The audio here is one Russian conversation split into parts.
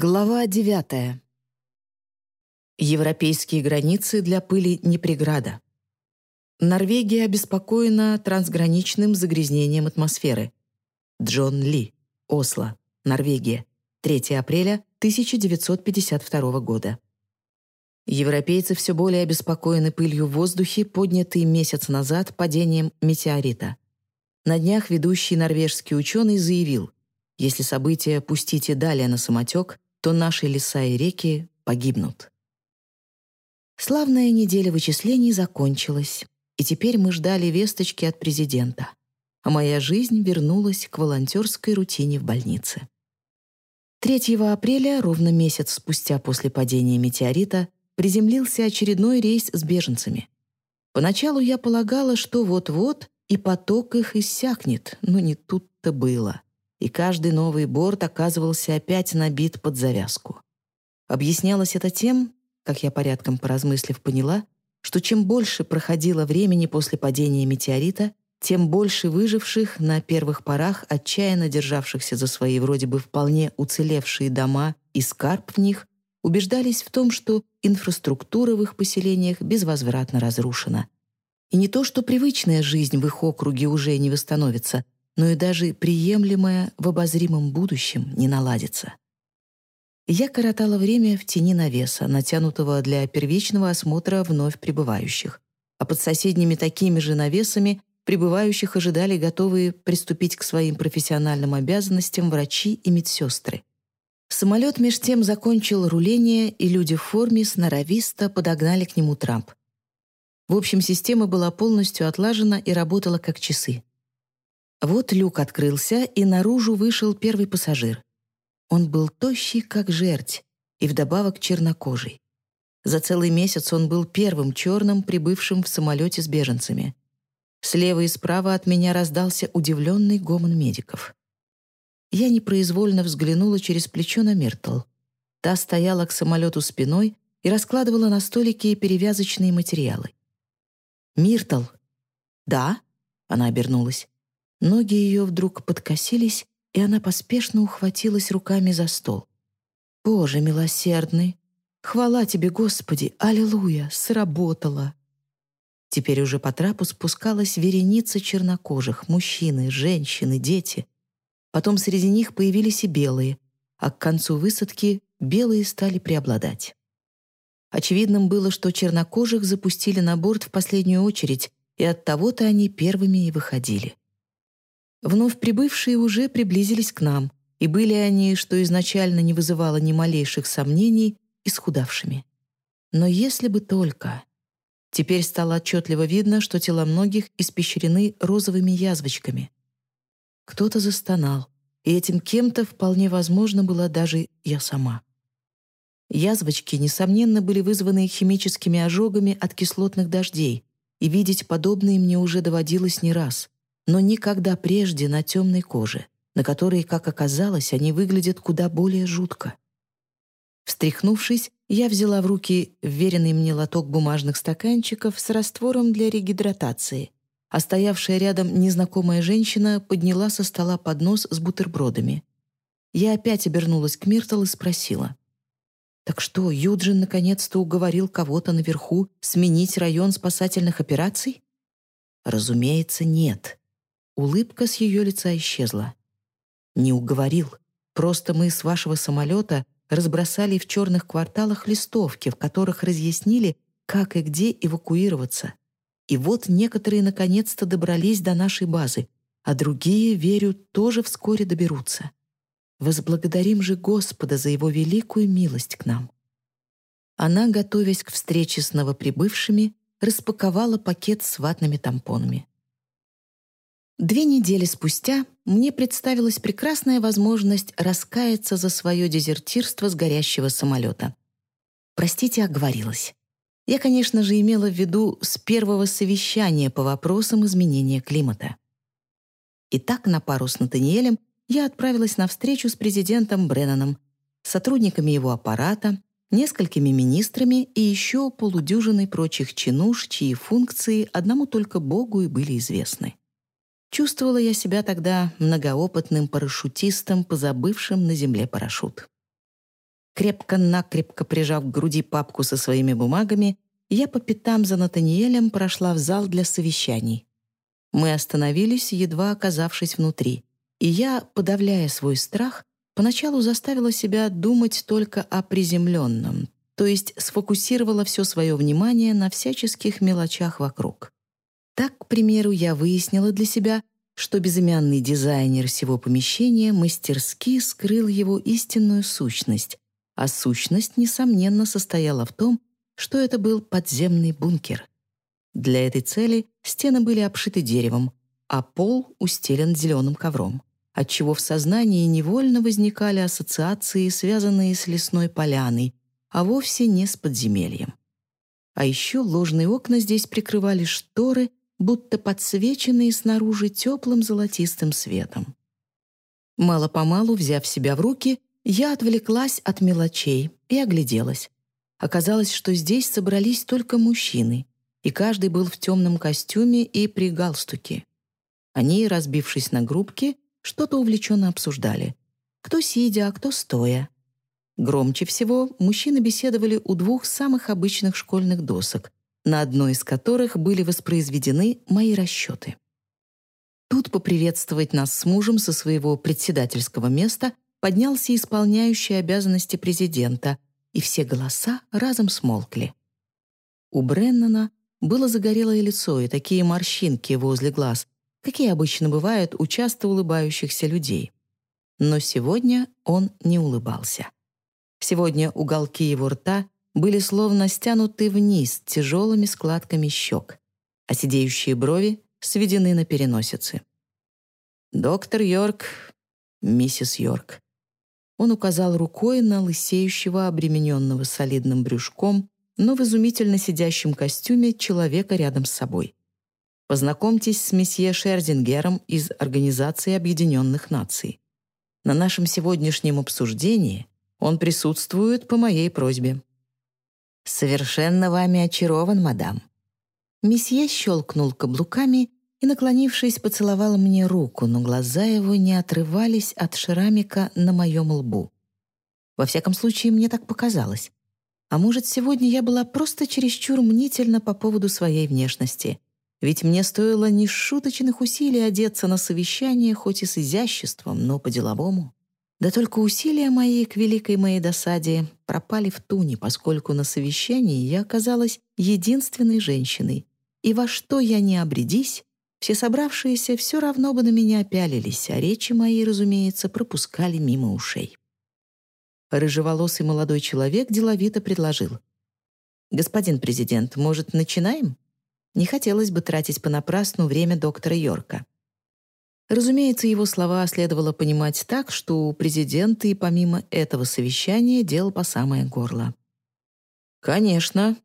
Глава девятая. Европейские границы для пыли не преграда. Норвегия обеспокоена трансграничным загрязнением атмосферы. Джон Ли, Осло, Норвегия, 3 апреля 1952 года. Европейцы все более обеспокоены пылью в воздухе, поднятой месяц назад падением метеорита. На днях ведущий норвежский ученый заявил — если события пустите далее на самотек, то наши леса и реки погибнут. Славная неделя вычислений закончилась, и теперь мы ждали весточки от президента. А моя жизнь вернулась к волонтерской рутине в больнице. 3 апреля, ровно месяц спустя после падения метеорита, приземлился очередной рейс с беженцами. Поначалу я полагала, что вот-вот и поток их иссякнет, но не тут-то было и каждый новый борт оказывался опять набит под завязку. Объяснялось это тем, как я порядком поразмыслив поняла, что чем больше проходило времени после падения метеорита, тем больше выживших на первых порах, отчаянно державшихся за свои вроде бы вполне уцелевшие дома и скарб в них, убеждались в том, что инфраструктура в их поселениях безвозвратно разрушена. И не то, что привычная жизнь в их округе уже не восстановится — но и даже приемлемое в обозримом будущем не наладится. Я коротала время в тени навеса, натянутого для первичного осмотра вновь прибывающих, а под соседними такими же навесами прибывающих ожидали готовые приступить к своим профессиональным обязанностям врачи и медсестры. Самолет меж тем закончил руление, и люди в форме сноровисто подогнали к нему трамп. В общем, система была полностью отлажена и работала как часы. Вот люк открылся, и наружу вышел первый пассажир. Он был тощий, как жерть, и вдобавок чернокожий. За целый месяц он был первым черным, прибывшим в самолете с беженцами. Слева и справа от меня раздался удивленный гомон медиков. Я непроизвольно взглянула через плечо на Миртл. Та стояла к самолету спиной и раскладывала на столике перевязочные материалы. «Миртл!» «Да?» — она обернулась. Ноги ее вдруг подкосились, и она поспешно ухватилась руками за стол. «Боже милосердный! Хвала тебе, Господи! Аллилуйя! Сработало!» Теперь уже по трапу спускалась вереница чернокожих, мужчины, женщины, дети. Потом среди них появились и белые, а к концу высадки белые стали преобладать. Очевидным было, что чернокожих запустили на борт в последнюю очередь, и от того-то они первыми и выходили. Вновь прибывшие уже приблизились к нам, и были они, что изначально не вызывало ни малейших сомнений, исхудавшими. Но если бы только... Теперь стало отчетливо видно, что тела многих испещрены розовыми язвочками. Кто-то застонал, и этим кем-то вполне возможно была даже я сама. Язвочки, несомненно, были вызваны химическими ожогами от кислотных дождей, и видеть подобные мне уже доводилось не раз — но никогда прежде на темной коже, на которой, как оказалось, они выглядят куда более жутко. Встряхнувшись, я взяла в руки вверенный мне лоток бумажных стаканчиков с раствором для регидратации, а стоявшая рядом незнакомая женщина подняла со стола поднос с бутербродами. Я опять обернулась к Миртл и спросила. «Так что, Юджин наконец-то уговорил кого-то наверху сменить район спасательных операций?» «Разумеется, нет», Улыбка с ее лица исчезла. «Не уговорил. Просто мы с вашего самолета разбросали в черных кварталах листовки, в которых разъяснили, как и где эвакуироваться. И вот некоторые наконец-то добрались до нашей базы, а другие, верю, тоже вскоре доберутся. Возблагодарим же Господа за его великую милость к нам». Она, готовясь к встрече с новоприбывшими, распаковала пакет с ватными тампонами. Две недели спустя мне представилась прекрасная возможность раскаяться за свое дезертирство с горящего самолета. Простите, оговорилась. Я, конечно же, имела в виду с первого совещания по вопросам изменения климата. Итак, на пару с Натаниэлем я отправилась на встречу с президентом Бреннаном, сотрудниками его аппарата, несколькими министрами и еще полудюжиной прочих чинуш, чьи функции одному только Богу и были известны. Чувствовала я себя тогда многоопытным парашютистом, позабывшим на земле парашют. Крепко-накрепко прижав к груди папку со своими бумагами, я по пятам за Натаниэлем прошла в зал для совещаний. Мы остановились, едва оказавшись внутри, и я, подавляя свой страх, поначалу заставила себя думать только о приземленном, то есть сфокусировала все свое внимание на всяческих мелочах вокруг. Так, к примеру, я выяснила для себя, что безымянный дизайнер всего помещения мастерски скрыл его истинную сущность, а сущность, несомненно, состояла в том, что это был подземный бункер. Для этой цели стены были обшиты деревом, а пол устелен зеленым ковром, отчего в сознании невольно возникали ассоциации, связанные с лесной поляной, а вовсе не с подземельем. А еще ложные окна здесь прикрывали шторы, будто подсвеченные снаружи теплым золотистым светом. Мало-помалу, взяв себя в руки, я отвлеклась от мелочей и огляделась. Оказалось, что здесь собрались только мужчины, и каждый был в темном костюме и при галстуке. Они, разбившись на группки, что-то увлеченно обсуждали. Кто сидя, а кто стоя. Громче всего мужчины беседовали у двух самых обычных школьных досок, на одной из которых были воспроизведены мои расчеты. Тут поприветствовать нас с мужем со своего председательского места поднялся исполняющий обязанности президента, и все голоса разом смолкли. У Бреннана было загорелое лицо и такие морщинки возле глаз, какие обычно бывают у часто улыбающихся людей. Но сегодня он не улыбался. Сегодня уголки его рта были словно стянуты вниз тяжелыми складками щек, а сидеющие брови сведены на переносице. «Доктор Йорк, миссис Йорк», он указал рукой на лысеющего, обремененного солидным брюшком, но в изумительно сидящем костюме человека рядом с собой. Познакомьтесь с месье Шерзингером из Организации Объединенных Наций. На нашем сегодняшнем обсуждении он присутствует по моей просьбе. «Совершенно вами очарован, мадам». Месье щелкнул каблуками и, наклонившись, поцеловал мне руку, но глаза его не отрывались от шрамика на моем лбу. Во всяком случае, мне так показалось. А может, сегодня я была просто чересчур мнительна по поводу своей внешности. Ведь мне стоило нешуточных усилий одеться на совещание, хоть и с изяществом, но по-деловому. Да только усилия мои, к великой моей досаде, пропали в туне, поскольку на совещании я оказалась единственной женщиной. И во что я не обредись, все собравшиеся все равно бы на меня пялились, а речи мои, разумеется, пропускали мимо ушей. Рыжеволосый молодой человек деловито предложил. «Господин президент, может, начинаем? Не хотелось бы тратить понапрасну время доктора Йорка». Разумеется, его слова следовало понимать так, что у президента и помимо этого совещания дел по самое горло. «Конечно.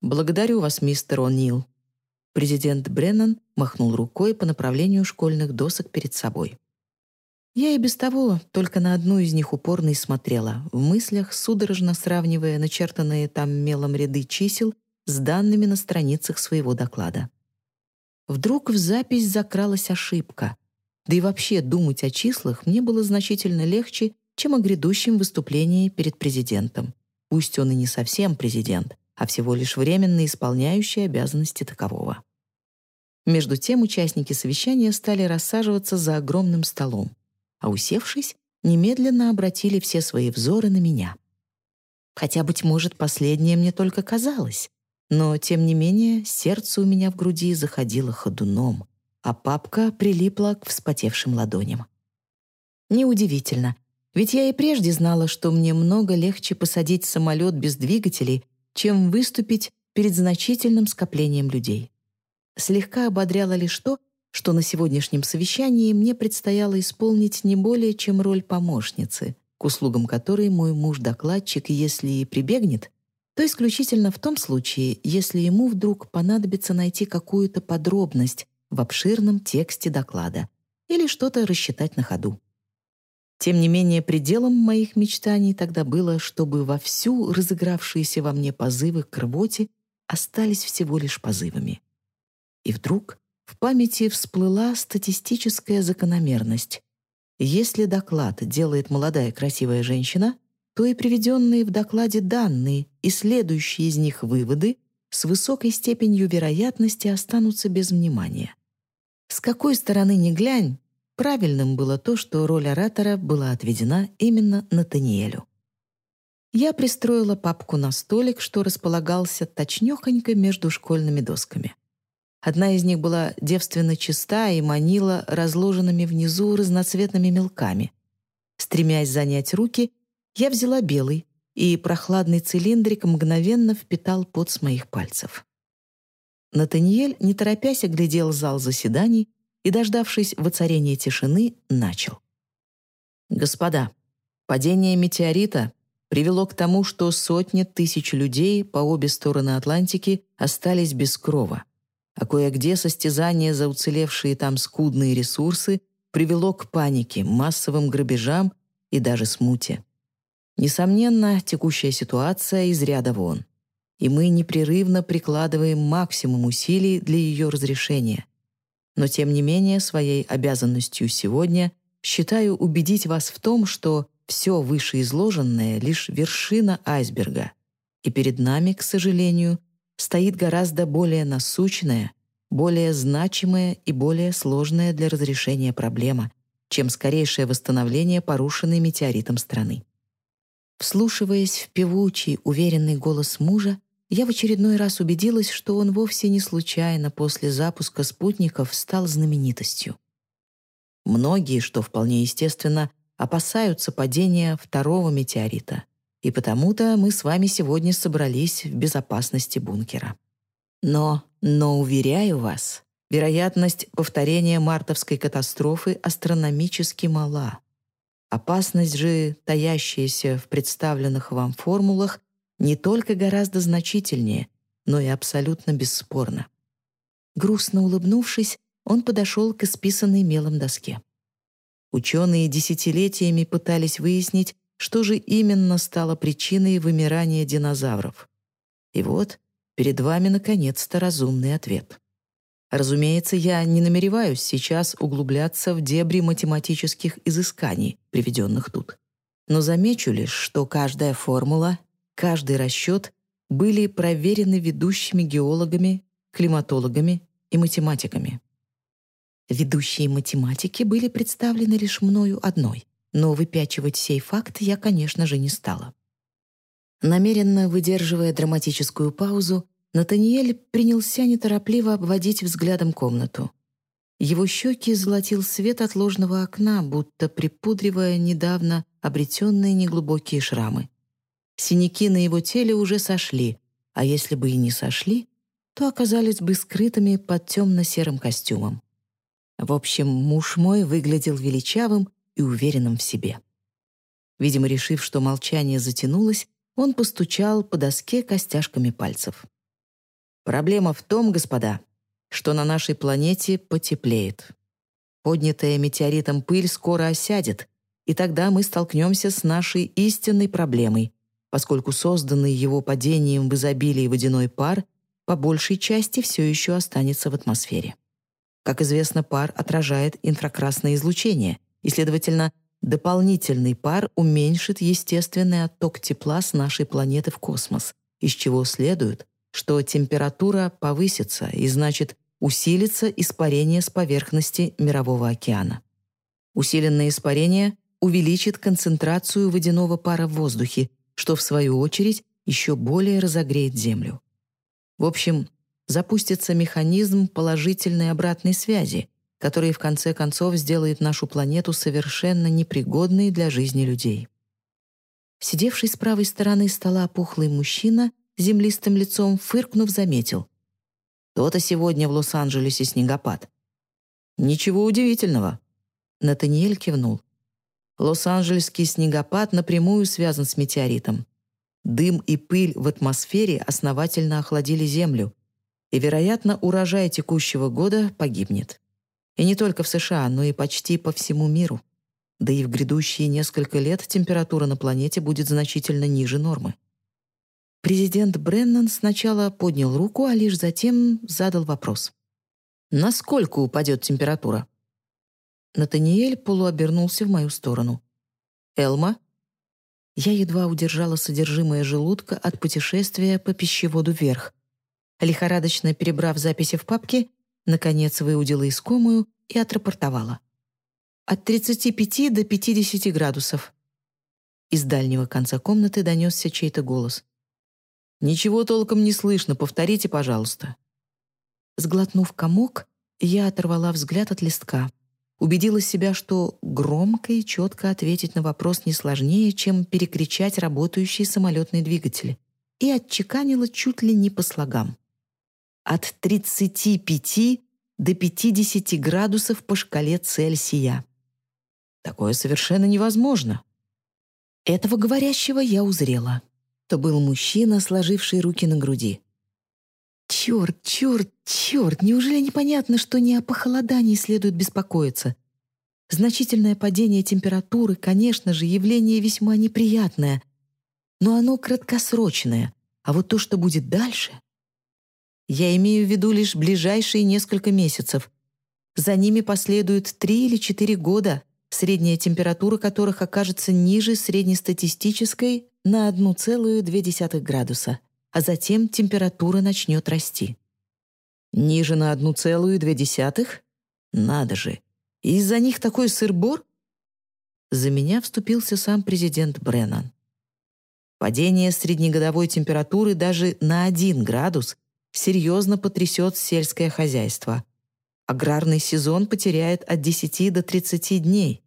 Благодарю вас, мистер О'Нил», Президент Бреннан махнул рукой по направлению школьных досок перед собой. Я и без того только на одну из них упорно и смотрела, в мыслях судорожно сравнивая начертанные там мелом ряды чисел с данными на страницах своего доклада. Вдруг в запись закралась ошибка. Да и вообще думать о числах мне было значительно легче, чем о грядущем выступлении перед президентом. Пусть он и не совсем президент, а всего лишь временно исполняющий обязанности такового. Между тем участники совещания стали рассаживаться за огромным столом, а усевшись, немедленно обратили все свои взоры на меня. Хотя, быть может, последнее мне только казалось, но, тем не менее, сердце у меня в груди заходило ходуном, а папка прилипла к вспотевшим ладоням. Неудивительно, ведь я и прежде знала, что мне много легче посадить самолет без двигателей, чем выступить перед значительным скоплением людей. Слегка ободряло лишь то, что на сегодняшнем совещании мне предстояло исполнить не более чем роль помощницы, к услугам которой мой муж-докладчик, если и прибегнет, то исключительно в том случае, если ему вдруг понадобится найти какую-то подробность в обширном тексте доклада или что-то рассчитать на ходу. Тем не менее, пределом моих мечтаний тогда было, чтобы во всю разыгравшиеся во мне позывы к рвоте остались всего лишь позывами. И вдруг в памяти всплыла статистическая закономерность. Если доклад делает молодая красивая женщина, то и приведенные в докладе данные и следующие из них выводы с высокой степенью вероятности останутся без внимания. С какой стороны ни глянь, правильным было то, что роль оратора была отведена именно Натаниэлю. Я пристроила папку на столик, что располагался точнёхонько между школьными досками. Одна из них была девственно чиста и манила разложенными внизу разноцветными мелками. Стремясь занять руки, я взяла белый, и прохладный цилиндрик мгновенно впитал пот с моих пальцев. Натаниэль, не торопясь, оглядел зал заседаний и, дождавшись воцарения тишины, начал. «Господа, падение метеорита привело к тому, что сотни тысяч людей по обе стороны Атлантики остались без крова, а кое-где состязание за уцелевшие там скудные ресурсы привело к панике, массовым грабежам и даже смуте. Несомненно, текущая ситуация из ряда вон, и мы непрерывно прикладываем максимум усилий для ее разрешения. Но тем не менее, своей обязанностью сегодня считаю убедить вас в том, что все вышеизложенное — лишь вершина айсберга, и перед нами, к сожалению, стоит гораздо более насущная, более значимая и более сложная для разрешения проблема, чем скорейшее восстановление порушенной метеоритом страны. Вслушиваясь в певучий, уверенный голос мужа, я в очередной раз убедилась, что он вовсе не случайно после запуска спутников стал знаменитостью. Многие, что вполне естественно, опасаются падения второго метеорита, и потому-то мы с вами сегодня собрались в безопасности бункера. Но, но, уверяю вас, вероятность повторения мартовской катастрофы астрономически мала. Опасность же, таящаяся в представленных вам формулах, не только гораздо значительнее, но и абсолютно бесспорна. Грустно улыбнувшись, он подошел к исписанной мелом доске. Ученые десятилетиями пытались выяснить, что же именно стало причиной вымирания динозавров. И вот перед вами наконец-то разумный ответ. Разумеется, я не намереваюсь сейчас углубляться в дебри математических изысканий, приведенных тут. Но замечу лишь, что каждая формула, каждый расчет были проверены ведущими геологами, климатологами и математиками. Ведущие математики были представлены лишь мною одной, но выпячивать сей факт я, конечно же, не стала. Намеренно выдерживая драматическую паузу, Натаниэль принялся неторопливо обводить взглядом комнату. Его щеки золотил свет от ложного окна, будто припудривая недавно обретенные неглубокие шрамы. Синяки на его теле уже сошли, а если бы и не сошли, то оказались бы скрытыми под темно-серым костюмом. В общем, муж мой выглядел величавым и уверенным в себе. Видимо, решив, что молчание затянулось, он постучал по доске костяшками пальцев. Проблема в том, господа, что на нашей планете потеплеет. Поднятая метеоритом пыль скоро осядет, и тогда мы столкнемся с нашей истинной проблемой, поскольку созданный его падением в изобилии водяной пар по большей части все еще останется в атмосфере. Как известно, пар отражает инфракрасное излучение, и, следовательно, дополнительный пар уменьшит естественный отток тепла с нашей планеты в космос, из чего следует, что температура повысится и, значит, усилится испарение с поверхности Мирового океана. Усиленное испарение увеличит концентрацию водяного пара в воздухе, что, в свою очередь, еще более разогреет Землю. В общем, запустится механизм положительной обратной связи, который в конце концов сделает нашу планету совершенно непригодной для жизни людей. Сидевший с правой стороны стола пухлый мужчина землистым лицом, фыркнув, заметил. «То-то сегодня в Лос-Анджелесе снегопад». «Ничего удивительного». Натаниэль кивнул. Лос-Анджелесский снегопад напрямую связан с метеоритом. Дым и пыль в атмосфере основательно охладили Землю, и, вероятно, урожай текущего года погибнет. И не только в США, но и почти по всему миру. Да и в грядущие несколько лет температура на планете будет значительно ниже нормы. Президент Бреннан сначала поднял руку, а лишь затем задал вопрос. «Насколько упадет температура?» Натаниэль полуобернулся в мою сторону. «Элма?» Я едва удержала содержимое желудка от путешествия по пищеводу вверх. Лихорадочно перебрав записи в папке, наконец выудила искомую и отрапортовала. От 35 до 50 градусов. Из дальнего конца комнаты донесся чей-то голос. «Ничего толком не слышно, повторите, пожалуйста». Сглотнув комок, я оторвала взгляд от листка. Убедила себя, что громко и четко ответить на вопрос не сложнее, чем перекричать работающий самолетный двигатель, и отчеканила чуть ли не по слогам. От 35 до 50 градусов по шкале Цельсия. Такое совершенно невозможно. Этого говорящего я узрела. То был мужчина, сложивший руки на груди. Черт, черт, черт, неужели непонятно, что не о похолодании следует беспокоиться? Значительное падение температуры, конечно же, явление весьма неприятное, но оно краткосрочное, а вот то, что будет дальше... Я имею в виду лишь ближайшие несколько месяцев. За ними последуют три или четыре года, средняя температура которых окажется ниже среднестатистической на 1,2 градуса а затем температура начнет расти. Ниже на одну целую две десятых? Надо же! Из-за них такой сыр-бор? За меня вступился сам президент Бреннан. Падение среднегодовой температуры даже на 1 градус серьезно потрясет сельское хозяйство. Аграрный сезон потеряет от 10 до 30 дней.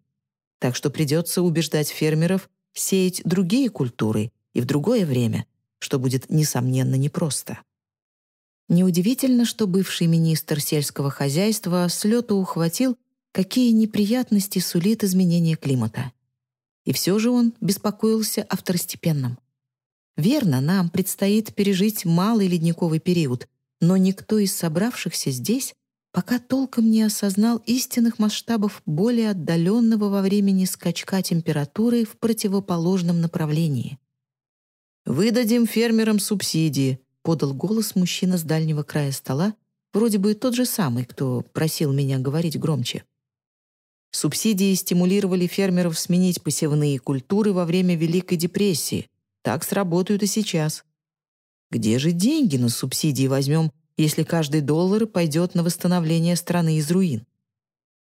Так что придется убеждать фермеров сеять другие культуры и в другое время, что будет, несомненно, непросто. Неудивительно, что бывший министр сельского хозяйства с лету ухватил, какие неприятности сулит изменение климата. И все же он беспокоился о второстепенном. Верно, нам предстоит пережить малый ледниковый период, но никто из собравшихся здесь пока толком не осознал истинных масштабов более отдаленного во времени скачка температуры в противоположном направлении. «Выдадим фермерам субсидии», — подал голос мужчина с дальнего края стола, вроде бы тот же самый, кто просил меня говорить громче. Субсидии стимулировали фермеров сменить посевные культуры во время Великой депрессии. Так сработают и сейчас. Где же деньги на субсидии возьмем, если каждый доллар пойдет на восстановление страны из руин?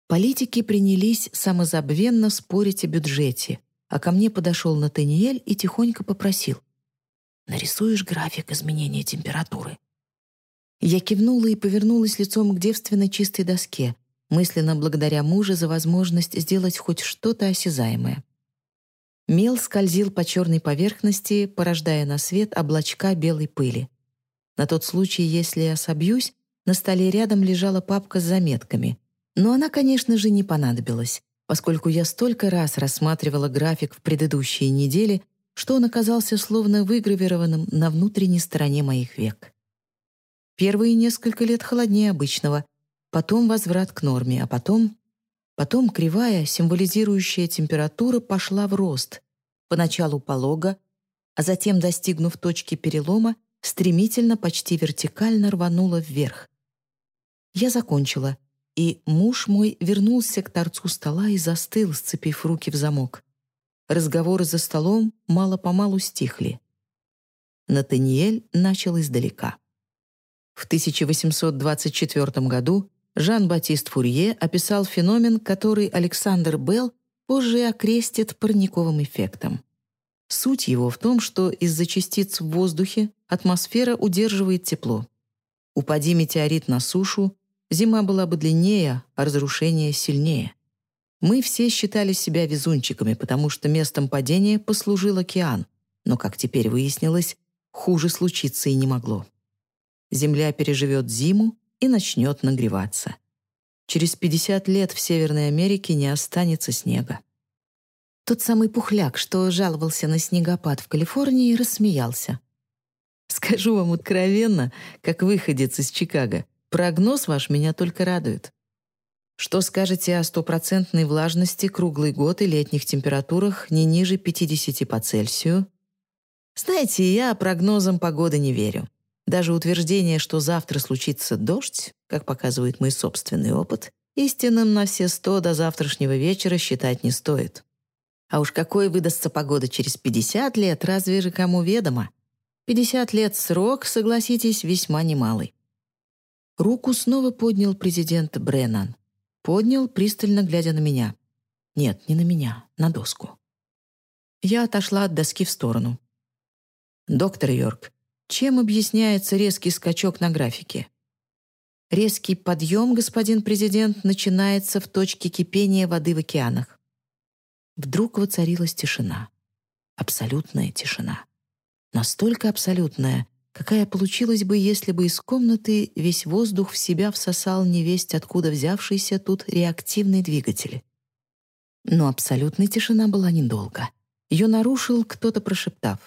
Политики принялись самозабвенно спорить о бюджете, а ко мне подошел Натаниэль и тихонько попросил. Нарисуешь график изменения температуры?» Я кивнула и повернулась лицом к девственно чистой доске, мысленно благодаря мужу за возможность сделать хоть что-то осязаемое. Мел скользил по черной поверхности, порождая на свет облачка белой пыли. На тот случай, если я собьюсь, на столе рядом лежала папка с заметками. Но она, конечно же, не понадобилась, поскольку я столько раз рассматривала график в предыдущие недели, что он оказался словно выгравированным на внутренней стороне моих век. Первые несколько лет холоднее обычного, потом возврат к норме, а потом... Потом кривая, символизирующая температура, пошла в рост, поначалу полого, а затем, достигнув точки перелома, стремительно, почти вертикально рванула вверх. Я закончила, и муж мой вернулся к торцу стола и застыл, сцепив руки в замок. Разговоры за столом мало-помалу стихли. Натаниэль начал издалека. В 1824 году Жан-Батист Фурье описал феномен, который Александр Белл позже окрестит парниковым эффектом. Суть его в том, что из-за частиц в воздухе атмосфера удерживает тепло. Упади метеорит на сушу, зима была бы длиннее, а разрушение сильнее. Мы все считали себя везунчиками, потому что местом падения послужил океан, но, как теперь выяснилось, хуже случиться и не могло. Земля переживет зиму и начнет нагреваться. Через 50 лет в Северной Америке не останется снега. Тот самый пухляк, что жаловался на снегопад в Калифорнии, рассмеялся. «Скажу вам откровенно, как выходец из Чикаго, прогноз ваш меня только радует. Что скажете о стопроцентной влажности круглый год и летних температурах не ниже 50 по Цельсию? Знаете, я прогнозам погоды не верю. Даже утверждение, что завтра случится дождь, как показывает мой собственный опыт, истинным на все сто до завтрашнего вечера считать не стоит. А уж какой выдастся погода через 50 лет, разве же кому ведомо? 50 лет срок, согласитесь, весьма немалый. Руку снова поднял президент Бреннан. Поднял, пристально глядя на меня. Нет, не на меня, на доску. Я отошла от доски в сторону. «Доктор Йорк, чем объясняется резкий скачок на графике?» Резкий подъем, господин президент, начинается в точке кипения воды в океанах. Вдруг воцарилась тишина. Абсолютная тишина. Настолько абсолютная, какая получилась бы, если бы из комнаты весь воздух в себя всосал невесть, откуда взявшийся тут реактивный двигатель. Но абсолютная тишина была недолго. Ее нарушил кто-то, прошептав.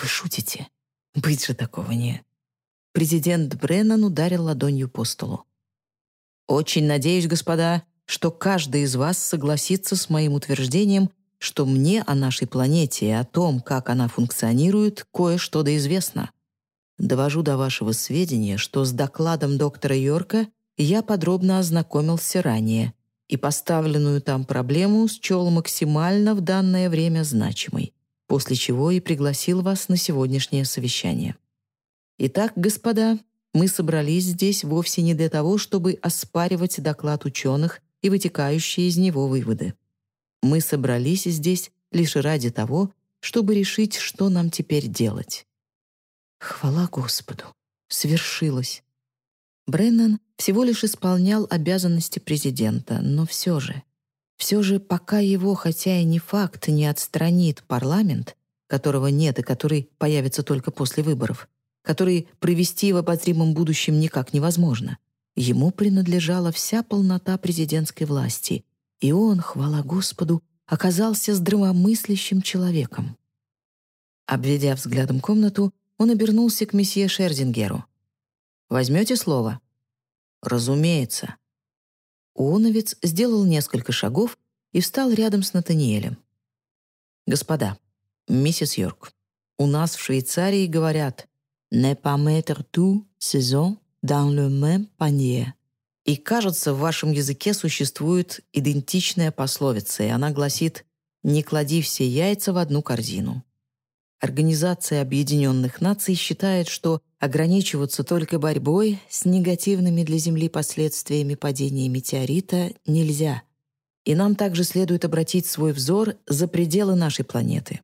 «Вы шутите? Быть же такого не...» Президент Бреннан ударил ладонью по столу. «Очень надеюсь, господа, что каждый из вас согласится с моим утверждением, что мне о нашей планете и о том, как она функционирует, кое-что да известно. Довожу до вашего сведения, что с докладом доктора Йорка я подробно ознакомился ранее и поставленную там проблему счел максимально в данное время значимой, после чего и пригласил вас на сегодняшнее совещание. Итак, господа, мы собрались здесь вовсе не для того, чтобы оспаривать доклад ученых и вытекающие из него выводы. Мы собрались здесь лишь ради того, чтобы решить, что нам теперь делать. Хвала Господу! Свершилось! Бреннан всего лишь исполнял обязанности президента, но все же, все же пока его, хотя и не факт, не отстранит парламент, которого нет и который появится только после выборов, который провести в обозримом будущем никак невозможно, ему принадлежала вся полнота президентской власти, и он, хвала Господу, оказался здравомыслящим человеком. Обведя взглядом комнату, он обернулся к месье Шердингеру. «Возьмете слово?» «Разумеется». Уоновец сделал несколько шагов и встал рядом с Натаниэлем. «Господа, миссис Йорк, у нас в Швейцарии говорят «ne pas mettre tout saison dans le même panier». И, кажется, в вашем языке существует идентичная пословица, и она гласит «не клади все яйца в одну корзину». Организация Объединенных Наций считает, что ограничиваться только борьбой с негативными для Земли последствиями падения метеорита нельзя. И нам также следует обратить свой взор за пределы нашей планеты.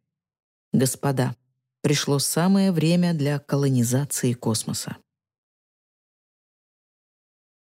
Господа, пришло самое время для колонизации космоса.